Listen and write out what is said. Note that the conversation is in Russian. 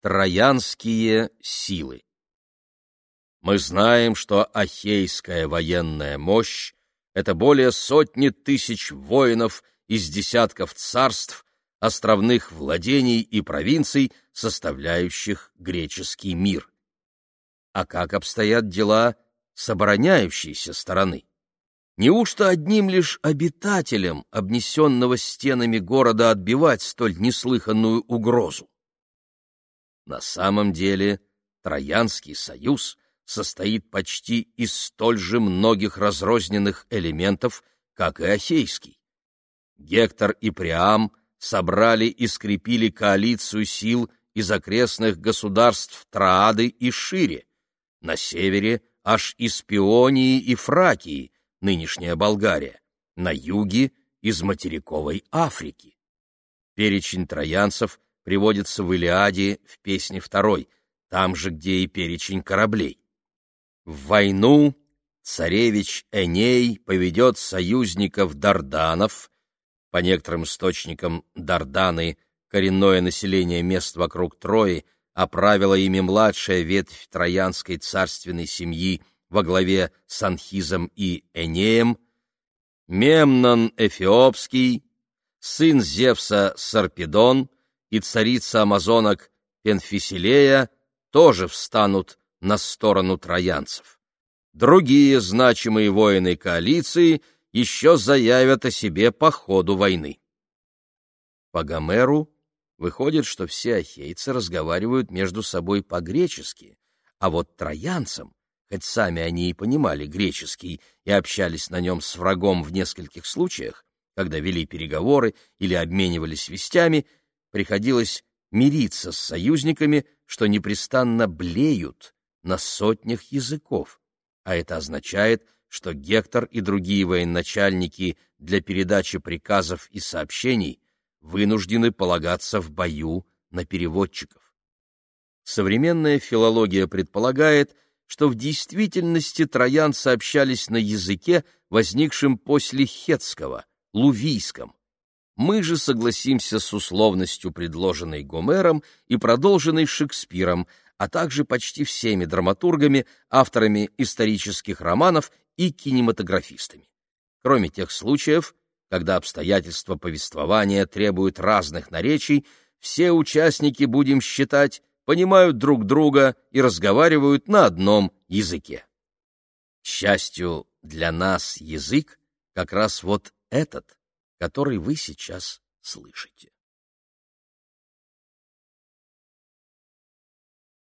Троянские силы Мы знаем, что ахейская военная мощь — это более сотни тысяч воинов из десятков царств, островных владений и провинций, составляющих греческий мир. А как обстоят дела с обороняющейся стороны? Неужто одним лишь обитателям, обнесенного стенами города, отбивать столь неслыханную угрозу? На самом деле Троянский союз состоит почти из столь же многих разрозненных элементов, как и Ахейский. Гектор и Приам собрали и скрепили коалицию сил из окрестных государств Троады и Шире, на севере аж из Пионии и Фракии, нынешняя Болгария, на юге из материковой Африки. Перечень троянцев приводится в Илиаде в песне второй, там же, где и перечень кораблей. В войну царевич Эней поведет союзников Дарданов, по некоторым источникам Дарданы, коренное население мест вокруг Трои, а правила ими младшая ветвь троянской царственной семьи во главе с Анхизом и Энеем, Мемнон Эфиопский, сын Зевса Сарпедон и царица амазонок Пенфиселея тоже встанут на сторону троянцев. Другие значимые воины коалиции еще заявят о себе по ходу войны. По Гомеру выходит, что все ахейцы разговаривают между собой по-гречески, а вот троянцам, хоть сами они и понимали греческий и общались на нем с врагом в нескольких случаях, когда вели переговоры или обменивались вестями, приходилось мириться с союзниками, что непрестанно блеют на сотнях языков, а это означает, что Гектор и другие военачальники для передачи приказов и сообщений вынуждены полагаться в бою на переводчиков. Современная филология предполагает, что в действительности троянцы общались на языке, возникшем после хетского, лувийском. Мы же согласимся с условностью, предложенной Гомером и продолженной Шекспиром, а также почти всеми драматургами, авторами исторических романов и кинематографистами. Кроме тех случаев, когда обстоятельства повествования требуют разных наречий, все участники, будем считать, понимают друг друга и разговаривают на одном языке. К счастью, для нас язык как раз вот этот, который вы сейчас слышите.